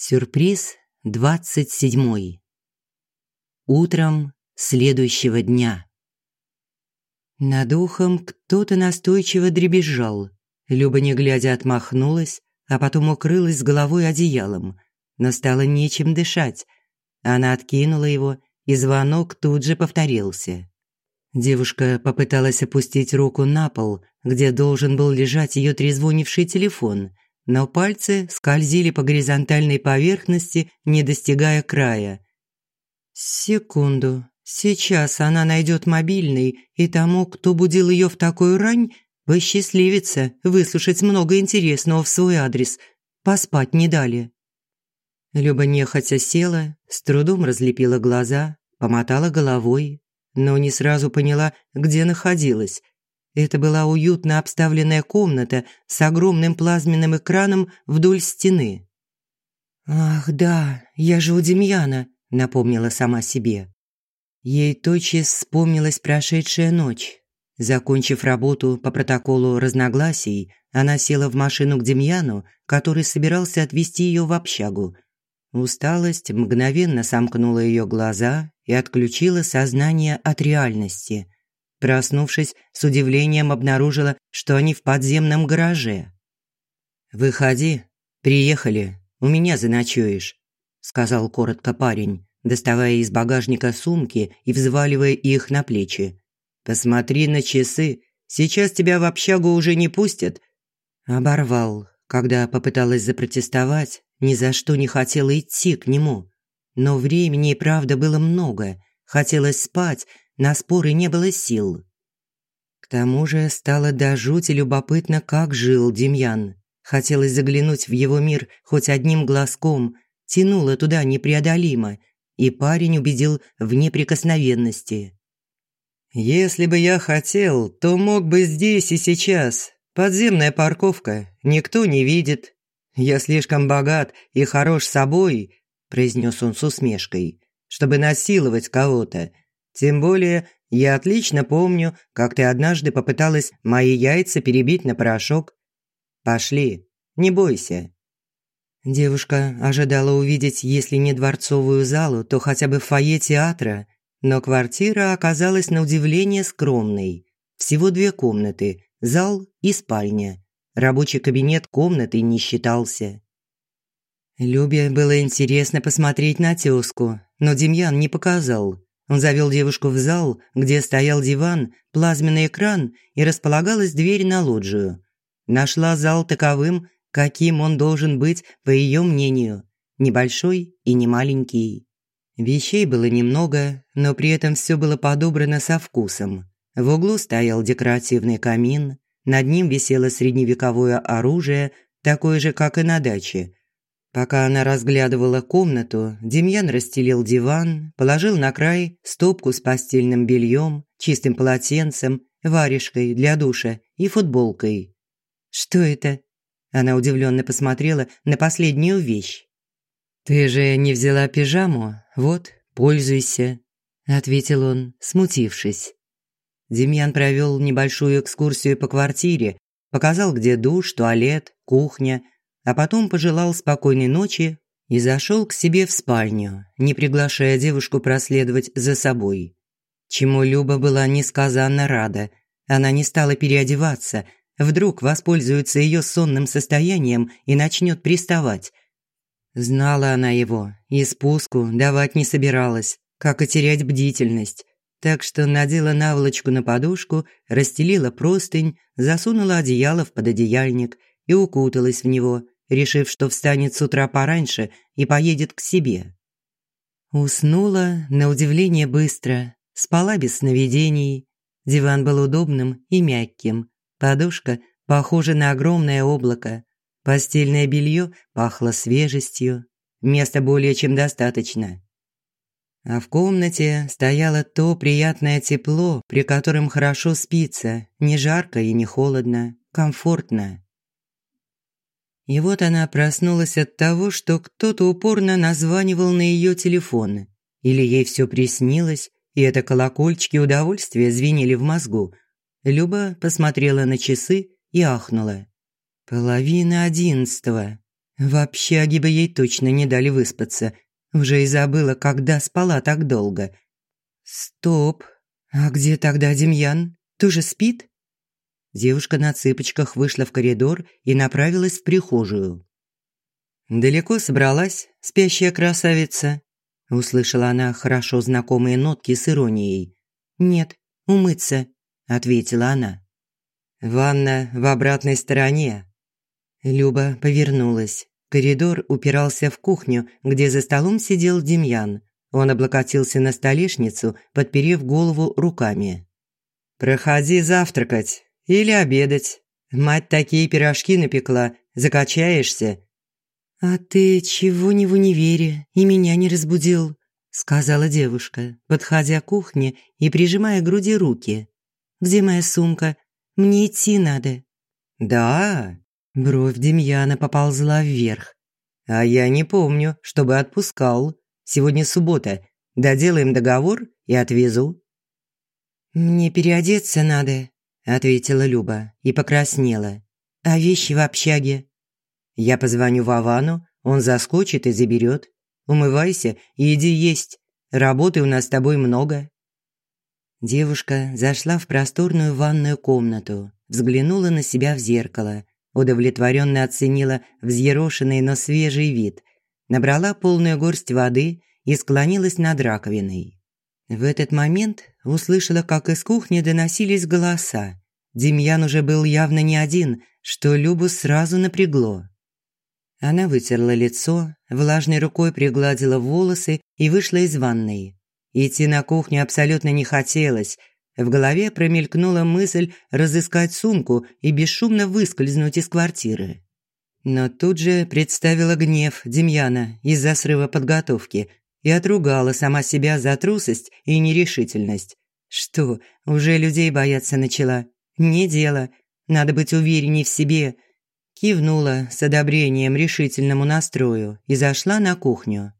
Сюрприз двадцать седьмой. Утром следующего дня. Над ухом кто-то настойчиво дребезжал. Люба, не глядя, отмахнулась, а потом укрылась головой одеялом. Но стало нечем дышать. Она откинула его, и звонок тут же повторился. Девушка попыталась опустить руку на пол, где должен был лежать ее трезвонивший телефон – но пальцы скользили по горизонтальной поверхности, не достигая края. Секунду. Сейчас она найдет мобильный, и тому, кто будил ее в такую рань, посчастливится выслушать много интересного в свой адрес. Поспать не дали. Люба нехотя села, с трудом разлепила глаза, помотала головой, но не сразу поняла, где находилась – это была уютно обставленная комната с огромным плазменным экраном вдоль стены. «Ах, да, я же у Демьяна», – напомнила сама себе. Ей тотчас вспомнилась прошедшая ночь. Закончив работу по протоколу разногласий, она села в машину к Демьяну, который собирался отвезти ее в общагу. Усталость мгновенно сомкнула ее глаза и отключила сознание от реальности – Проснувшись, с удивлением обнаружила, что они в подземном гараже. «Выходи, приехали, у меня заночуешь», – сказал коротко парень, доставая из багажника сумки и взваливая их на плечи. «Посмотри на часы, сейчас тебя в общагу уже не пустят». Оборвал, когда попыталась запротестовать, ни за что не хотела идти к нему. Но времени и правда было много, хотелось спать, на споры не было сил. К тому же стало до жути любопытно, как жил Демьян. Хотелось заглянуть в его мир хоть одним глазком, тянуло туда непреодолимо, и парень убедил в неприкосновенности. «Если бы я хотел, то мог бы здесь и сейчас. Подземная парковка, никто не видит. Я слишком богат и хорош собой», – произнес он с усмешкой, – «чтобы насиловать кого-то. Тем более, я отлично помню, как ты однажды попыталась мои яйца перебить на порошок. Пошли, не бойся». Девушка ожидала увидеть, если не дворцовую залу, то хотя бы фойе театра, но квартира оказалась на удивление скромной. Всего две комнаты – зал и спальня. Рабочий кабинет комнаты не считался. Любе было интересно посмотреть на тёзку, но Демьян не показал. Он завел девушку в зал, где стоял диван, плазменный экран и располагалась дверь на лоджию. Нашла зал таковым, каким он должен быть, по ее мнению. Небольшой и не маленький. Вещей было немного, но при этом все было подобрано со вкусом. В углу стоял декоративный камин, над ним висело средневековое оружие, такое же, как и на даче, Пока она разглядывала комнату, Демьян расстелил диван, положил на край стопку с постельным бельем, чистым полотенцем, варежкой для душа и футболкой. «Что это?» Она удивленно посмотрела на последнюю вещь. «Ты же не взяла пижаму? Вот, пользуйся», – ответил он, смутившись. Демьян провел небольшую экскурсию по квартире, показал, где душ, туалет, кухня – а потом пожелал спокойной ночи и зашел к себе в спальню, не приглашая девушку проследовать за собой. Чему Люба была несказанно рада. Она не стала переодеваться, вдруг воспользуется ее сонным состоянием и начнет приставать. Знала она его и спуску давать не собиралась, как и терять бдительность. Так что надела наволочку на подушку, расстелила простынь, засунула одеяло в пододеяльник и укуталась в него – решив, что встанет с утра пораньше и поедет к себе. Уснула, на удивление, быстро, спала без сновидений. Диван был удобным и мягким, подушка похожа на огромное облако, постельное белье пахло свежестью, места более чем достаточно. А в комнате стояло то приятное тепло, при котором хорошо спится, не жарко и не холодно, комфортно. И вот она проснулась от того, что кто-то упорно названивал на ее телефон. Или ей все приснилось, и это колокольчики удовольствия звенели в мозгу. Люба посмотрела на часы и ахнула. «Половина одиннадцатого. В общаге бы ей точно не дали выспаться. Уже и забыла, когда спала так долго. Стоп. А где тогда Демьян? Тоже спит? Девушка на цыпочках вышла в коридор и направилась в прихожую. «Далеко собралась, спящая красавица?» Услышала она хорошо знакомые нотки с иронией. «Нет, умыться», – ответила она. «Ванна в обратной стороне». Люба повернулась. Коридор упирался в кухню, где за столом сидел Демьян. Он облокотился на столешницу, подперев голову руками. «Проходи завтракать или обедать. Мать такие пирожки напекла, закачаешься». «А ты чего не в универе и меня не разбудил?» сказала девушка, подходя к кухне и прижимая к груди руки. «Где моя сумка? Мне идти надо». «Да?» Бровь Демьяна поползла вверх. «А я не помню, чтобы отпускал. Сегодня суббота. Доделаем договор и отвезу». «Мне переодеться надо», – ответила Люба и покраснела. «А вещи в общаге?» «Я позвоню Вовану, он заскочит и заберет. Умывайся и иди есть. Работы у нас с тобой много». Девушка зашла в просторную ванную комнату, взглянула на себя в зеркало, удовлетворенно оценила взъерошенный, но свежий вид, набрала полную горсть воды и склонилась над раковиной. В этот момент услышала, как из кухни доносились голоса. Демьян уже был явно не один, что Любу сразу напрягло. Она вытерла лицо, влажной рукой пригладила волосы и вышла из ванной. Идти на кухню абсолютно не хотелось. В голове промелькнула мысль разыскать сумку и бесшумно выскользнуть из квартиры. Но тут же представила гнев Демьяна из-за срыва подготовки и отругала сама себя за трусость и нерешительность. Что, уже людей бояться начала? Не дело. Надо быть уверенней в себе – кивнула с одобрением решительному настрою и зашла на кухню.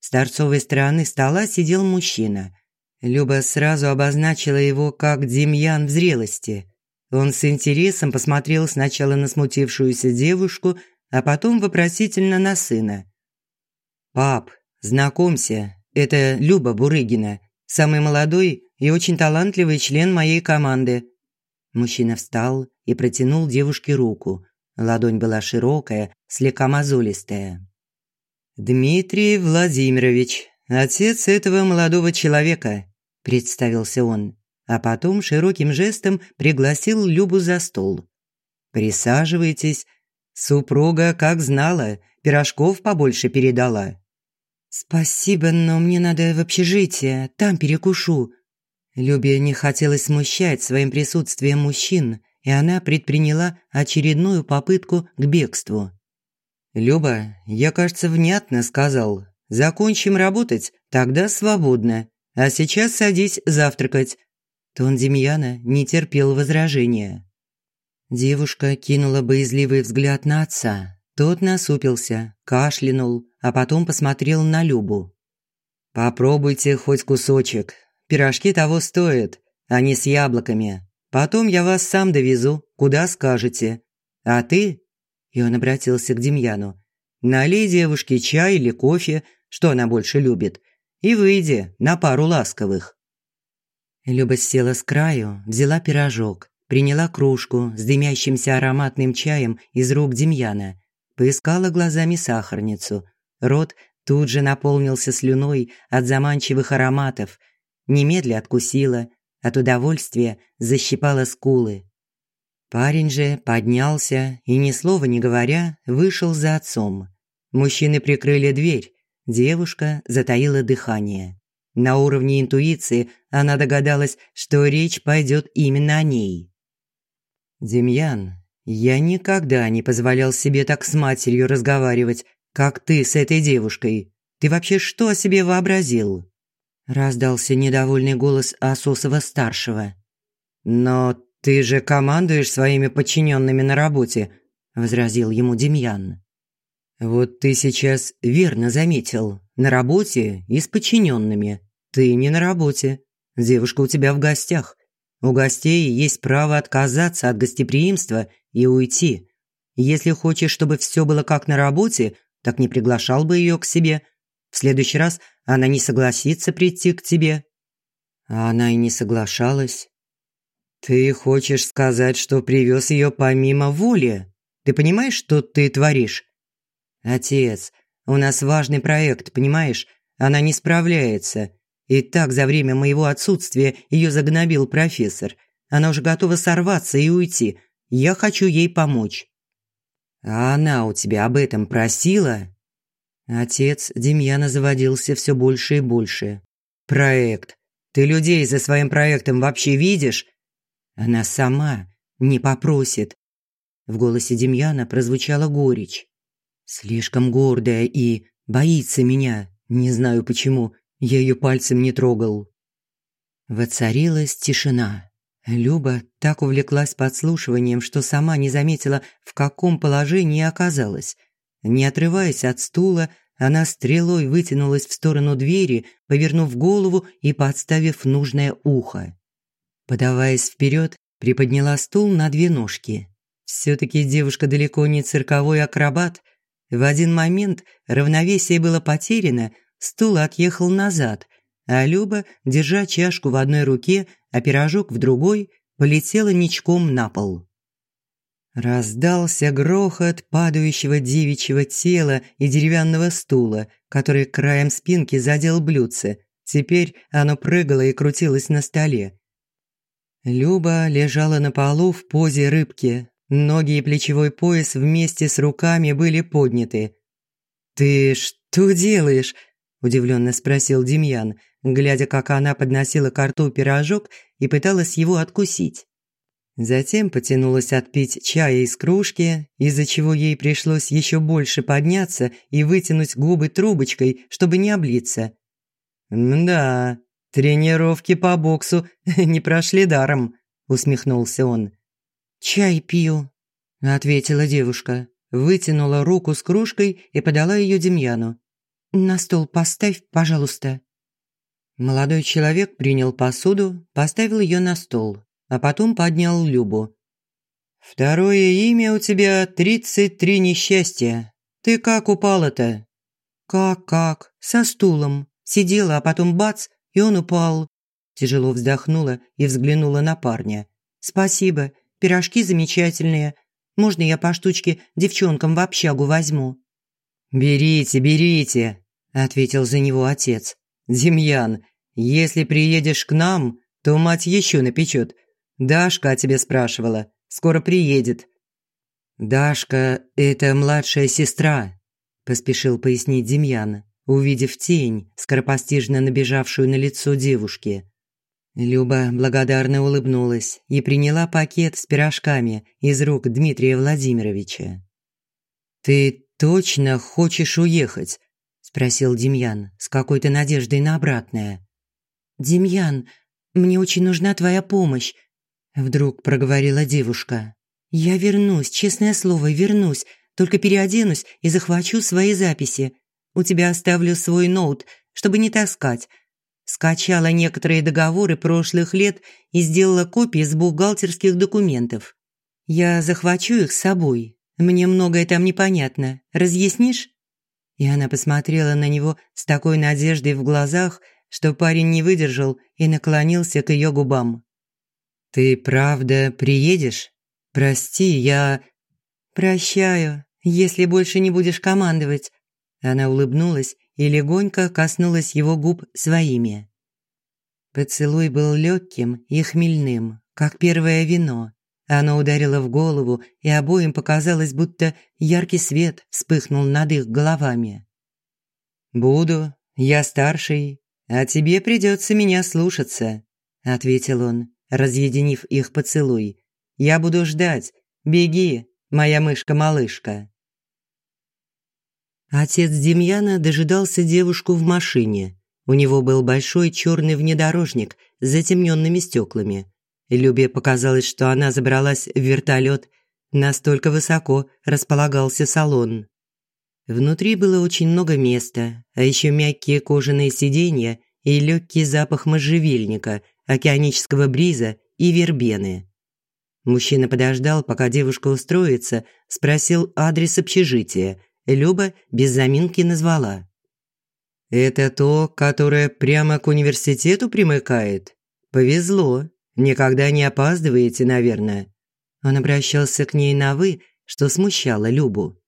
С торцовой стороны стола сидел мужчина. Люба сразу обозначила его как Демьян в зрелости. Он с интересом посмотрел сначала на смутившуюся девушку, а потом вопросительно на сына. «Пап, знакомься, это Люба Бурыгина, самый молодой и очень талантливый член моей команды». Мужчина встал и протянул девушке руку. Ладонь была широкая, слегка мозолистая. «Дмитрий Владимирович, отец этого молодого человека», – представился он, а потом широким жестом пригласил Любу за стол. «Присаживайтесь. Супруга, как знала, пирожков побольше передала». «Спасибо, но мне надо в общежитие, там перекушу». Любе не хотелось смущать своим присутствием мужчин – и она предприняла очередную попытку к бегству. «Люба, я, кажется, внятно сказал. Закончим работать, тогда свободно. А сейчас садись завтракать». Тон Демьяна не терпел возражения. Девушка кинула боязливый взгляд на отца. Тот насупился, кашлянул, а потом посмотрел на Любу. «Попробуйте хоть кусочек. Пирожки того стоят, они с яблоками. Потом я вас сам довезу, куда скажете. А ты, и он обратился к Демьяну, налей девушке чай или кофе, что она больше любит, и выйди на пару ласковых. Люба села с краю, взяла пирожок, приняла кружку с дымящимся ароматным чаем из рук Демьяна, поискала глазами сахарницу. Рот тут же наполнился слюной от заманчивых ароматов, немедля откусила, от удовольствия защипала скулы. Парень же поднялся и, ни слова не говоря, вышел за отцом. Мужчины прикрыли дверь, девушка затаила дыхание. На уровне интуиции она догадалась, что речь пойдет именно о ней. «Демьян, я никогда не позволял себе так с матерью разговаривать, как ты с этой девушкой. Ты вообще что о себе вообразил?» раздался недовольный голос Асосова-старшего. «Но ты же командуешь своими подчиненными на работе», – возразил ему Демьян. «Вот ты сейчас верно заметил. На работе и с подчиненными. Ты не на работе. Девушка у тебя в гостях. У гостей есть право отказаться от гостеприимства и уйти. Если хочешь, чтобы все было как на работе, так не приглашал бы ее к себе. В следующий раз она не согласится прийти к тебе». А она и не соглашалась. «Ты хочешь сказать, что привез ее помимо воли? Ты понимаешь, что ты творишь?» «Отец, у нас важный проект, понимаешь? Она не справляется. И так за время моего отсутствия ее загнобил профессор. Она уже готова сорваться и уйти. Я хочу ей помочь». «А она у тебя об этом просила?» Отец Демьяна заводился все больше и больше. «Проект. Ты людей за своим проектом вообще видишь?» «Она сама не попросит». В голосе Демьяна прозвучала горечь. «Слишком гордая и боится меня. Не знаю почему. Я ее пальцем не трогал». Воцарилась тишина. Люба так увлеклась подслушиванием, что сама не заметила, в каком положении оказалась. Не отрываясь от стула, она стрелой вытянулась в сторону двери, повернув голову и подставив нужное ухо. Подаваясь вперед, приподняла стул на две ножки. Все-таки девушка далеко не цирковой акробат. В один момент равновесие было потеряно, стул отъехал назад, а Люба, держа чашку в одной руке, а пирожок в другой, полетела ничком на пол. Раздался грохот падающего девичьего тела и деревянного стула, который краем спинки задел блюдце. Теперь оно прыгало и крутилось на столе. Люба лежала на полу в позе рыбки. Ноги и плечевой пояс вместе с руками были подняты. «Ты что делаешь?» – удивленно спросил Демьян – глядя, как она подносила к рту пирожок и пыталась его откусить. Затем потянулась отпить чая из кружки, из-за чего ей пришлось еще больше подняться и вытянуть губы трубочкой, чтобы не облиться. «Да, тренировки по боксу не прошли даром», – усмехнулся он. «Чай пью», – ответила девушка, вытянула руку с кружкой и подала ее Демьяну. «На стол поставь, пожалуйста». Молодой человек принял посуду, поставил ее на стол, а потом поднял Любу. «Второе имя у тебя тридцать три несчастья. Ты как упала-то?» «Как-как? Со стулом. Сидела, а потом бац, и он упал». Тяжело вздохнула и взглянула на парня. «Спасибо, пирожки замечательные. Можно я по штучке девчонкам в общагу возьму?» «Берите, берите», – ответил за него отец. «Демьян, если приедешь к нам, то мать еще напечет. Дашка о тебе спрашивала. Скоро приедет». «Дашка – это младшая сестра», – поспешил пояснить Демьян, увидев тень, скоропостижно набежавшую на лицо девушки. Люба благодарно улыбнулась и приняла пакет с пирожками из рук Дмитрия Владимировича. «Ты точно хочешь уехать?» Спросил Демьян с какой-то надеждой на обратное. «Демьян, мне очень нужна твоя помощь», – вдруг проговорила девушка. «Я вернусь, честное слово, вернусь, только переоденусь и захвачу свои записи. У тебя оставлю свой ноут, чтобы не таскать. Скачала некоторые договоры прошлых лет и сделала копии с бухгалтерских документов. Я захвачу их с собой. Мне многое там непонятно. Разъяснишь?» И она посмотрела на него с такой надеждой в глазах, что парень не выдержал и наклонился к ее губам. «Ты правда приедешь? Прости, я...» «Прощаю, если больше не будешь командовать». Она улыбнулась и легонько коснулась его губ своими. Поцелуй был легким и хмельным, как первое вино, оно ударило в голову, и обоим показалось, будто яркий свет вспыхнул над их головами. «Буду, я старший, а тебе придется меня слушаться», – ответил он, разъединив их поцелуй. «Я буду ждать. Беги, моя мышка-малышка». Отец Демьяна дожидался девушку в машине. У него был большой черный внедорожник с затемненными стеклами – Любе показалось, что она забралась в вертолет. Настолько высоко располагался салон. Внутри было очень много места, а еще мягкие кожаные сиденья и легкий запах можжевельника, океанического бриза и вербены. Мужчина подождал, пока девушка устроится, спросил адрес общежития. Люба без заминки назвала. «Это то, которое прямо к университету примыкает? Повезло. Никогда не опаздываете, наверное». Он обращался к ней на «вы», что смущало Любу.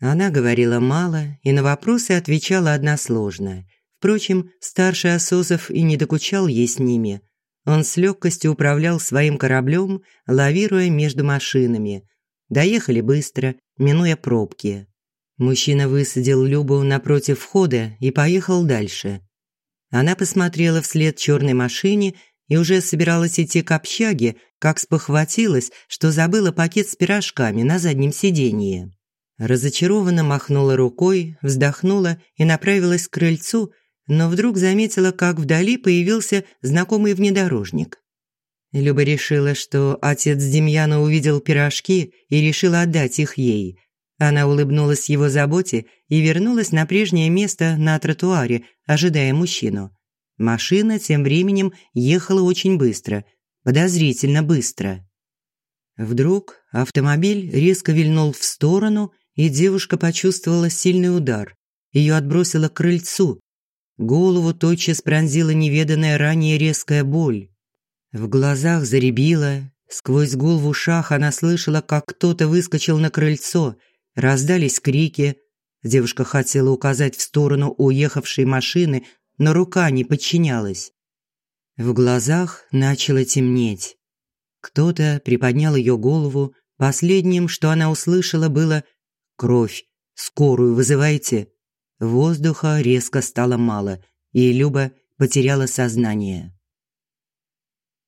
Она говорила мало и на вопросы отвечала односложно. Впрочем, старший Ососов и не докучал ей с ними. Он с легкостью управлял своим кораблем, лавируя между машинами. Доехали быстро, минуя пробки. Мужчина высадил Любу напротив входа и поехал дальше. Она посмотрела вслед черной машине и уже собиралась идти к общаге, как спохватилась, что забыла пакет с пирожками на заднем сиденье. Разочарованно махнула рукой, вздохнула и направилась к крыльцу, но вдруг заметила, как вдали появился знакомый внедорожник. Люба решила, что отец Демьяна увидел пирожки и решил отдать их ей. Она улыбнулась его заботе и вернулась на прежнее место на тротуаре, ожидая мужчину. Машина тем временем ехала очень быстро, подозрительно быстро. Вдруг автомобиль резко вильнул в сторону, и девушка почувствовала сильный удар. Ее отбросило к крыльцу, Голову тотчас пронзила неведанная ранее резкая боль. В глазах заребило, сквозь гул в ушах она слышала, как кто-то выскочил на крыльцо, раздались крики. Девушка хотела указать в сторону уехавшей машины, но рука не подчинялась. В глазах начало темнеть. Кто-то приподнял ее голову. Последним, что она услышала, было «Кровь! Скорую вызывайте!» Воздуха резко стало мало, и Люба потеряла сознание.